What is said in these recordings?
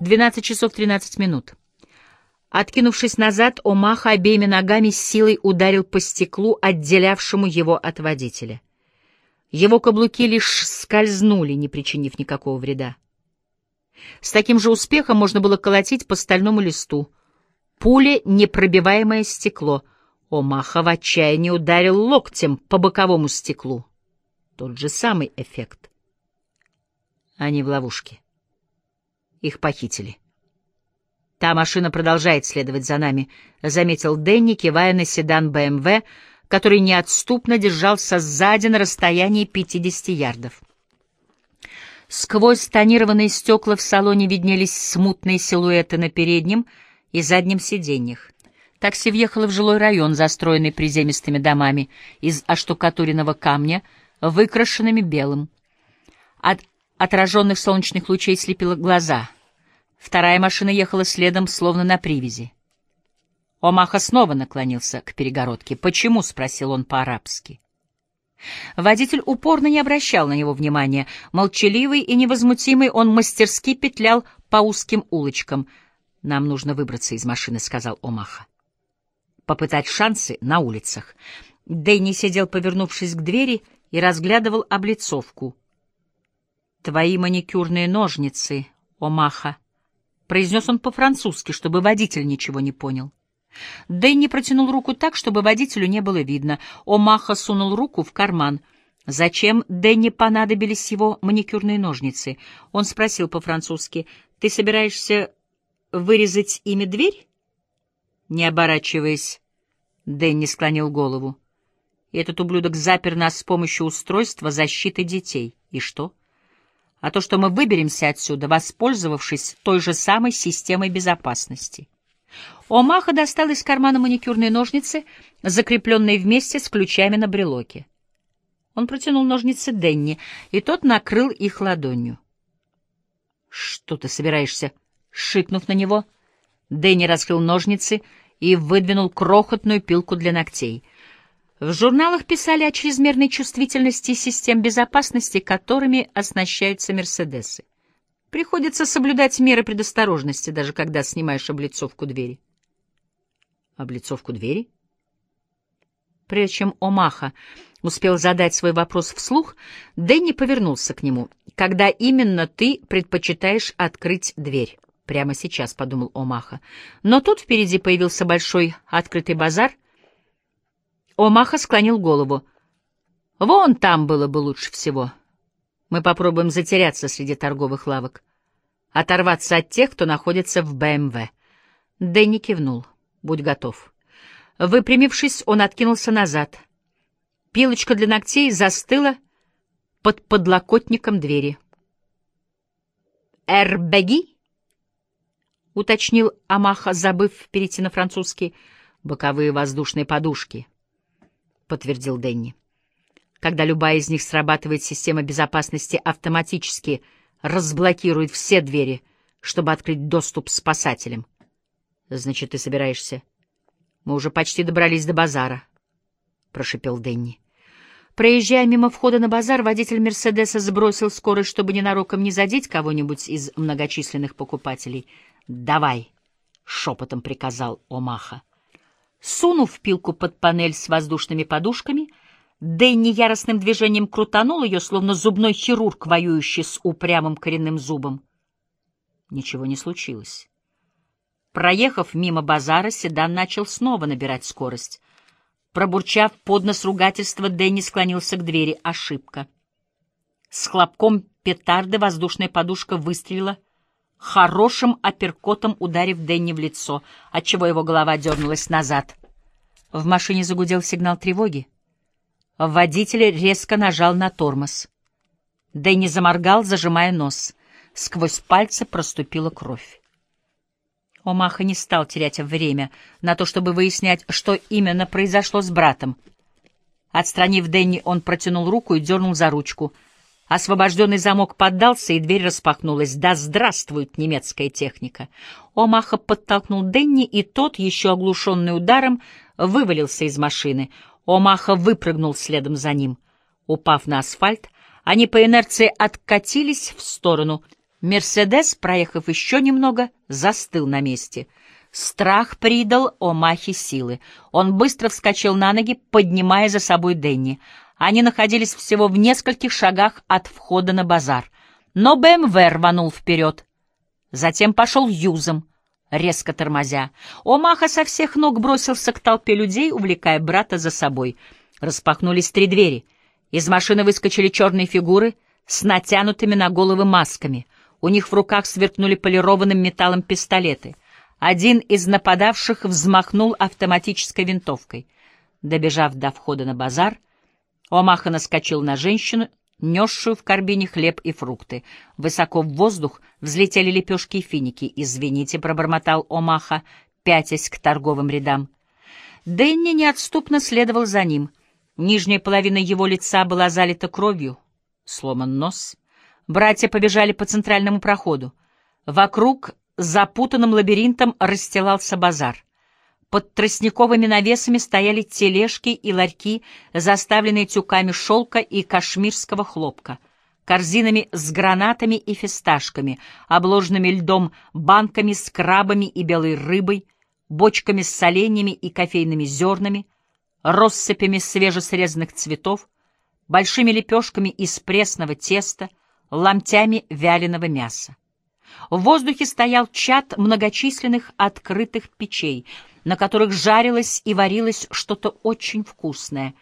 12 часов 13 минут. Откинувшись назад, Омаха обеими ногами с силой ударил по стеклу, отделявшему его от водителя. Его каблуки лишь скользнули, не причинив никакого вреда. С таким же успехом можно было колотить по стальному листу. Пуля — непробиваемое стекло. Омаха в отчаянии ударил локтем по боковому стеклу. Тот же самый эффект. Они в ловушке. Их похитили. «Та машина продолжает следовать за нами», — заметил Дэнни, кивая на седан БМВ, который неотступно держался сзади на расстоянии 50 ярдов. Сквозь тонированные стекла в салоне виднелись смутные силуэты на переднем и заднем сиденьях. Такси въехало в жилой район, застроенный приземистыми домами из оштукатуренного камня, выкрашенными белым. От отраженных солнечных лучей слепило глаза — Вторая машина ехала следом, словно на привязи. Омаха снова наклонился к перегородке. «Почему?» — спросил он по-арабски. Водитель упорно не обращал на него внимания. Молчаливый и невозмутимый, он мастерски петлял по узким улочкам. «Нам нужно выбраться из машины», — сказал Омаха. «Попытать шансы на улицах». Дэнни сидел, повернувшись к двери, и разглядывал облицовку. «Твои маникюрные ножницы, Омаха», Произнес он по-французски, чтобы водитель ничего не понял. Дэнни протянул руку так, чтобы водителю не было видно. Омаха сунул руку в карман. Зачем Дэнни понадобились его маникюрные ножницы? Он спросил по-французски. «Ты собираешься вырезать ими дверь?» Не оборачиваясь, Дэнни склонил голову. «Этот ублюдок запер нас с помощью устройства защиты детей. И что?» А то, что мы выберемся отсюда, воспользовавшись той же самой системой безопасности. Омаха достал из кармана маникюрные ножницы, закрепленные вместе с ключами на брелоке. Он протянул ножницы Денни, и тот накрыл их ладонью. «Что ты собираешься?» — шикнув на него, Дэнни раскрыл ножницы и выдвинул крохотную пилку для ногтей — в журналах писали о чрезмерной чувствительности систем безопасности, которыми оснащаются «Мерседесы». Приходится соблюдать меры предосторожности, даже когда снимаешь облицовку двери. Облицовку двери? Прежде чем Омаха успел задать свой вопрос вслух, Дэнни повернулся к нему. «Когда именно ты предпочитаешь открыть дверь?» «Прямо сейчас», — подумал Омаха. Но тут впереди появился большой открытый базар — Омаха склонил голову. «Вон там было бы лучше всего. Мы попробуем затеряться среди торговых лавок, оторваться от тех, кто находится в БМВ». Дэнни кивнул. «Будь готов». Выпрямившись, он откинулся назад. Пилочка для ногтей застыла под подлокотником двери. «Эрбеги?» — уточнил Амаха, забыв перейти на французский. «Боковые воздушные подушки» подтвердил Дэнни. Когда любая из них срабатывает, система безопасности автоматически разблокирует все двери, чтобы открыть доступ спасателям. Значит, ты собираешься? Мы уже почти добрались до базара, прошипел Дэнни. Проезжая мимо входа на базар, водитель Мерседеса сбросил скорость, чтобы ненароком не задеть кого-нибудь из многочисленных покупателей. «Давай!» — шепотом приказал Омаха. Сунув пилку под панель с воздушными подушками, Дэнни яростным движением крутанул ее, словно зубной хирург, воюющий с упрямым коренным зубом. Ничего не случилось. Проехав мимо базара, седан начал снова набирать скорость. Пробурчав под нос ругательства, Дэнни склонился к двери. Ошибка. С хлопком петарды воздушная подушка выстрелила — хорошим апперкотом ударив Дэнни в лицо, отчего его голова дернулась назад. В машине загудел сигнал тревоги. Водитель резко нажал на тормоз. Дэнни заморгал, зажимая нос. Сквозь пальцы проступила кровь. Омаха не стал терять время на то, чтобы выяснять, что именно произошло с братом. Отстранив Дэнни, он протянул руку и дернул за ручку — Освобожденный замок поддался, и дверь распахнулась. Да здравствует немецкая техника! Омаха подтолкнул Денни, и тот, еще оглушенный ударом, вывалился из машины. Омаха выпрыгнул следом за ним. Упав на асфальт, они по инерции откатились в сторону. Мерседес, проехав еще немного, застыл на месте. Страх придал Омахе силы. Он быстро вскочил на ноги, поднимая за собой Денни. Они находились всего в нескольких шагах от входа на базар. Но БМВ рванул вперед. Затем пошел юзом, резко тормозя. Омаха со всех ног бросился к толпе людей, увлекая брата за собой. Распахнулись три двери. Из машины выскочили черные фигуры с натянутыми на головы масками. У них в руках сверкнули полированным металлом пистолеты. Один из нападавших взмахнул автоматической винтовкой. Добежав до входа на базар, Омаха наскочил на женщину, несшую в карбине хлеб и фрукты. Высоко в воздух взлетели лепешки и финики. «Извините», — пробормотал Омаха, пятясь к торговым рядам. Дэнни неотступно следовал за ним. Нижняя половина его лица была залита кровью, сломан нос. Братья побежали по центральному проходу. Вокруг запутанным лабиринтом расстилался базар. Под тростниковыми навесами стояли тележки и ларьки, заставленные тюками шелка и кашмирского хлопка, корзинами с гранатами и фисташками, обложенными льдом банками с крабами и белой рыбой, бочками с соленьями и кофейными зернами, россыпями свежесрезанных цветов, большими лепешками из пресного теста, ломтями вяленого мяса. В воздухе стоял чад многочисленных открытых печей, на которых жарилось и варилось что-то очень вкусное.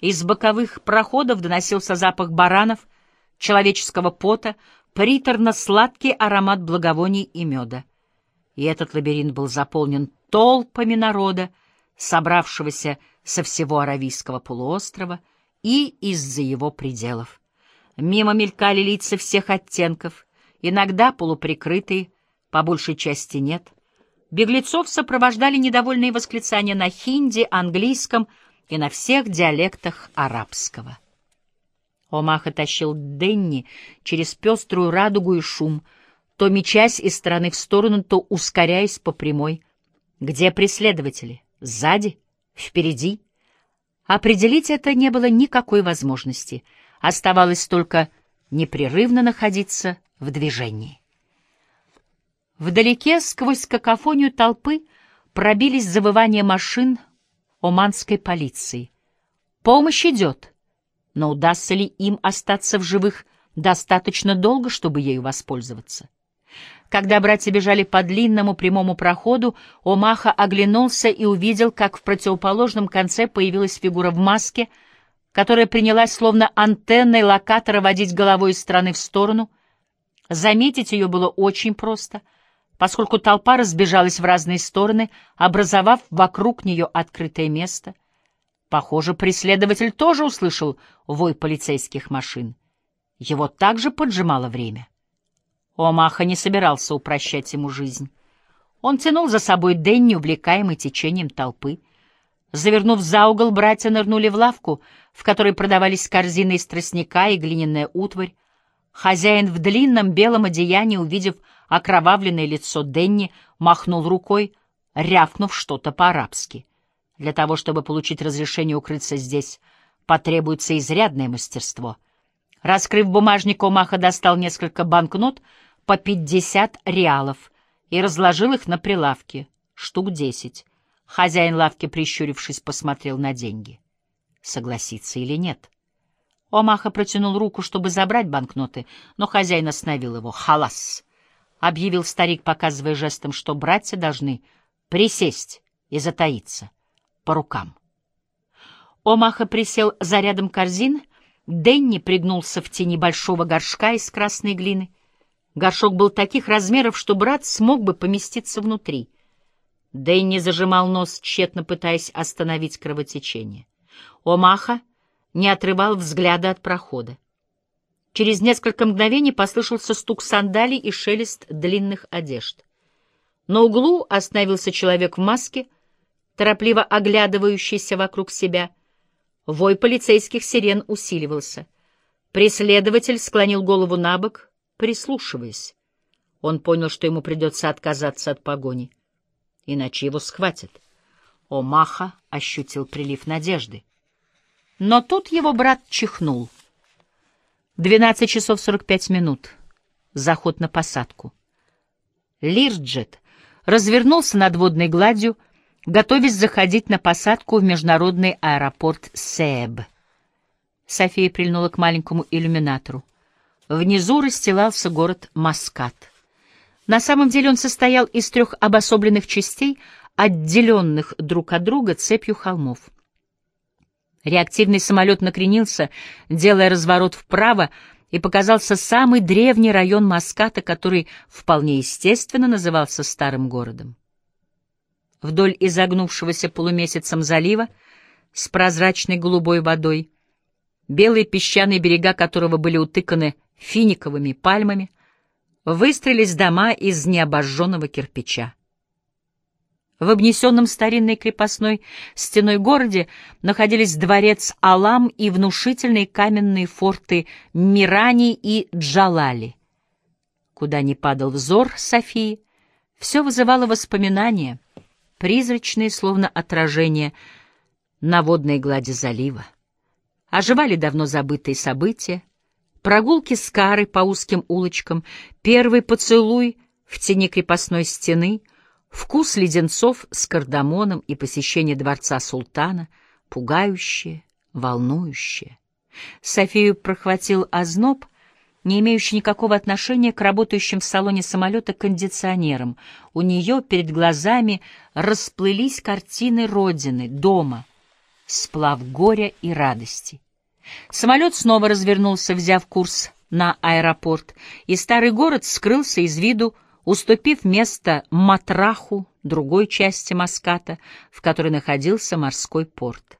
Из боковых проходов доносился запах баранов, человеческого пота, приторно-сладкий аромат благовоний и меда. И этот лабиринт был заполнен толпами народа, собравшегося со всего Аравийского полуострова и из-за его пределов. Мимо мелькали лица всех оттенков, иногда полуприкрытые, по большей части нет. Беглецов сопровождали недовольные восклицания на хинди, английском и на всех диалектах арабского. Омаха тащил Денни через пеструю радугу и шум, то мечась из стороны в сторону, то ускоряясь по прямой. Где преследователи? Сзади? Впереди? Определить это не было никакой возможности. Оставалось только непрерывно находиться в движении. Вдалеке, сквозь какофонию толпы, пробились завывания машин оманской полиции. Помощь идет, но удастся ли им остаться в живых достаточно долго, чтобы ею воспользоваться? Когда братья бежали по длинному прямому проходу, Омаха оглянулся и увидел, как в противоположном конце появилась фигура в маске, которая принялась словно антенной локатора водить головой из стороны в сторону. Заметить ее было очень просто, поскольку толпа разбежалась в разные стороны, образовав вокруг нее открытое место. Похоже, преследователь тоже услышал вой полицейских машин. Его также поджимало время. Омаха не собирался упрощать ему жизнь. Он тянул за собой Денни, увлекаемый течением толпы. Завернув за угол, братья нырнули в лавку, в которой продавались корзины из тростника и глиняная утварь. Хозяин в длинном белом одеянии, увидев окровавленное лицо Денни, махнул рукой, рявкнув что-то по-арабски. Для того, чтобы получить разрешение укрыться здесь, потребуется изрядное мастерство. Раскрыв бумажник, Омаха достал несколько банкнот — по пятьдесят реалов и разложил их на прилавке, штук десять. Хозяин лавки, прищурившись, посмотрел на деньги. Согласиться или нет? Омаха протянул руку, чтобы забрать банкноты, но хозяин остановил его. «Халас!» — объявил старик, показывая жестом, что братья должны присесть и затаиться по рукам. Омаха присел за рядом корзин, Денни пригнулся в тени большого горшка из красной глины — Горшок был таких размеров, что брат смог бы поместиться внутри. Дэнни зажимал нос, тщетно пытаясь остановить кровотечение. Омаха не отрывал взгляда от прохода. Через несколько мгновений послышался стук сандалий и шелест длинных одежд. На углу остановился человек в маске, торопливо оглядывающийся вокруг себя. Вой полицейских сирен усиливался. Преследователь склонил голову на бок, прислушиваясь. Он понял, что ему придется отказаться от погони, иначе его схватят. Омаха ощутил прилив надежды. Но тут его брат чихнул. Двенадцать часов сорок пять минут. заход на посадку. Лирджет развернулся над водной гладью, готовясь заходить на посадку в международный аэропорт Себ. София прильнула к маленькому иллюминатору. Внизу расстилался город Маскат. На самом деле он состоял из трех обособленных частей, отделенных друг от друга цепью холмов. Реактивный самолет накренился, делая разворот вправо, и показался самый древний район Маската, который вполне естественно назывался Старым городом. Вдоль изогнувшегося полумесяцем залива с прозрачной голубой водой, белые песчаные берега которого были утыканы финиковыми пальмами, выстроились дома из необожженного кирпича. В обнесенном старинной крепостной стеной городе находились дворец Алам и внушительные каменные форты Мирани и Джалали. Куда ни падал взор Софии, все вызывало воспоминания, призрачные, словно отражения на водной глади залива. Оживали давно забытые события, прогулки с Карой по узким улочкам, первый поцелуй в тени крепостной стены — Вкус леденцов с кардамоном и посещение дворца султана — пугающее, волнующее. Софию прохватил озноб, не имеющий никакого отношения к работающим в салоне самолета кондиционерам. У нее перед глазами расплылись картины родины, дома, сплав горя и радости. Самолет снова развернулся, взяв курс на аэропорт, и старый город скрылся из виду уступив место Матраху, другой части Маската, в которой находился морской порт.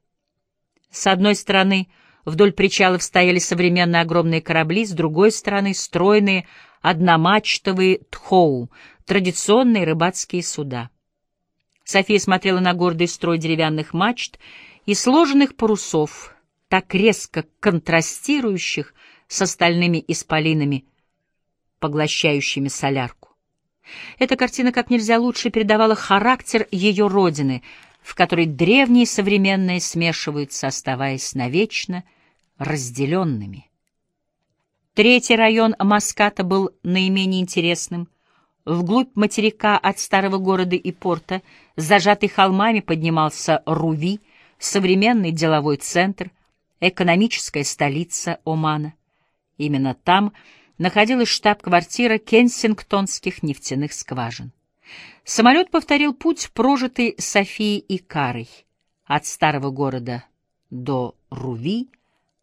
С одной стороны вдоль причалов стояли современные огромные корабли, с другой стороны — стройные одномачтовые тхоу, традиционные рыбацкие суда. София смотрела на гордый строй деревянных мачт и сложенных парусов, так резко контрастирующих с остальными исполинами, поглощающими солярку. Эта картина как нельзя лучше передавала характер ее родины, в которой древние и современные смешиваются, оставаясь навечно разделенными. Третий район Маската был наименее интересным. Вглубь материка от старого города и порта, зажатый холмами, поднимался Руви, современный деловой центр, экономическая столица Омана. Именно там находилась штаб-квартира кенсингтонских нефтяных скважин. Самолет повторил путь, прожитый Софией и Карой, от старого города до Руви,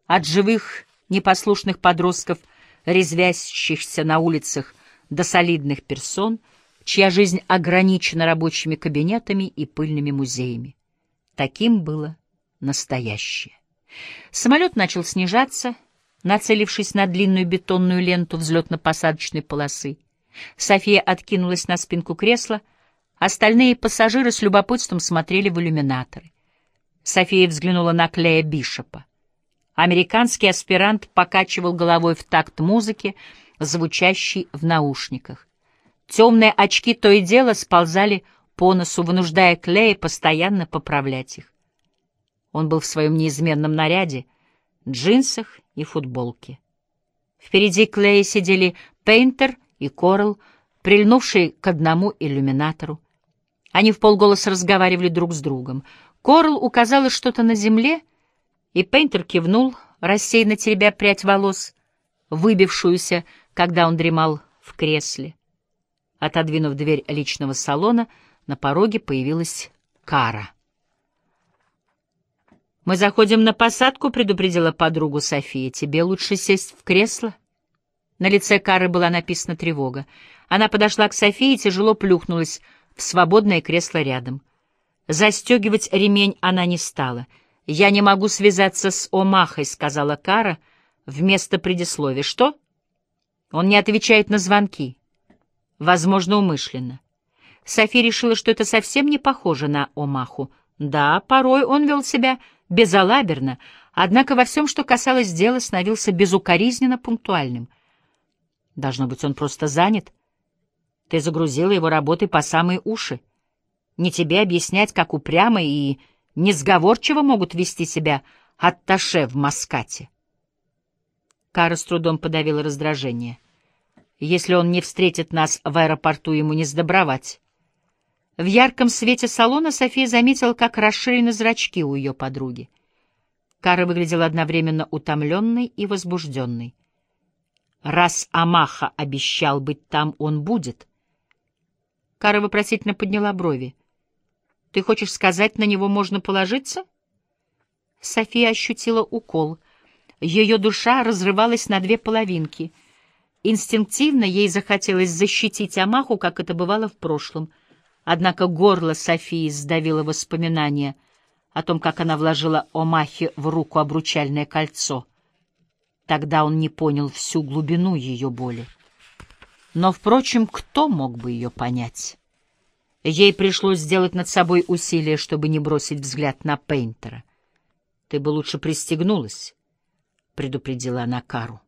от живых непослушных подростков, резвящихся на улицах, до солидных персон, чья жизнь ограничена рабочими кабинетами и пыльными музеями. Таким было настоящее. Самолет начал снижаться — нацелившись на длинную бетонную ленту взлетно-посадочной полосы. София откинулась на спинку кресла, остальные пассажиры с любопытством смотрели в иллюминаторы. София взглянула на Клея Бишопа. Американский аспирант покачивал головой в такт музыки, звучащей в наушниках. Темные очки то и дело сползали по носу, вынуждая Клея постоянно поправлять их. Он был в своем неизменном наряде, джинсах и футболке. Впереди Клея сидели Пейнтер и Корл, прильнувшие к одному иллюминатору. Они в полголоса разговаривали друг с другом. Корл указала что-то на земле, и Пейнтер кивнул, рассеянно теребя прядь волос, выбившуюся, когда он дремал в кресле. Отодвинув дверь личного салона, на пороге появилась Кара. «Мы заходим на посадку», — предупредила подругу София. «Тебе лучше сесть в кресло». На лице Кары была написана тревога. Она подошла к Софии и тяжело плюхнулась в свободное кресло рядом. Застегивать ремень она не стала. «Я не могу связаться с Омахой», — сказала Кара вместо предисловия. «Что?» Он не отвечает на звонки. Возможно, умышленно. София решила, что это совсем не похоже на Омаху. Да, порой он вел себя безалаберно, однако во всем, что касалось дела, становился безукоризненно пунктуальным. Должно быть, он просто занят. Ты загрузила его работой по самые уши. Не тебе объяснять, как упрямо и несговорчиво могут вести себя атташе в Маскате. Кара с трудом подавила раздражение. Если он не встретит нас в аэропорту, ему не сдобровать. В ярком свете салона София заметила, как расширены зрачки у ее подруги. Кара выглядела одновременно утомленной и возбужденной. Раз Амаха обещал быть там, он будет. Кара вопросительно подняла брови. «Ты хочешь сказать, на него можно положиться?» София ощутила укол. Ее душа разрывалась на две половинки. Инстинктивно ей захотелось защитить Амаху, как это бывало в прошлом. Однако горло Софии сдавило воспоминания о том, как она вложила Омахе в руку обручальное кольцо. Тогда он не понял всю глубину ее боли. Но, впрочем, кто мог бы ее понять? Ей пришлось сделать над собой усилие, чтобы не бросить взгляд на Пейнтера. «Ты бы лучше пристегнулась», — предупредила она Кару.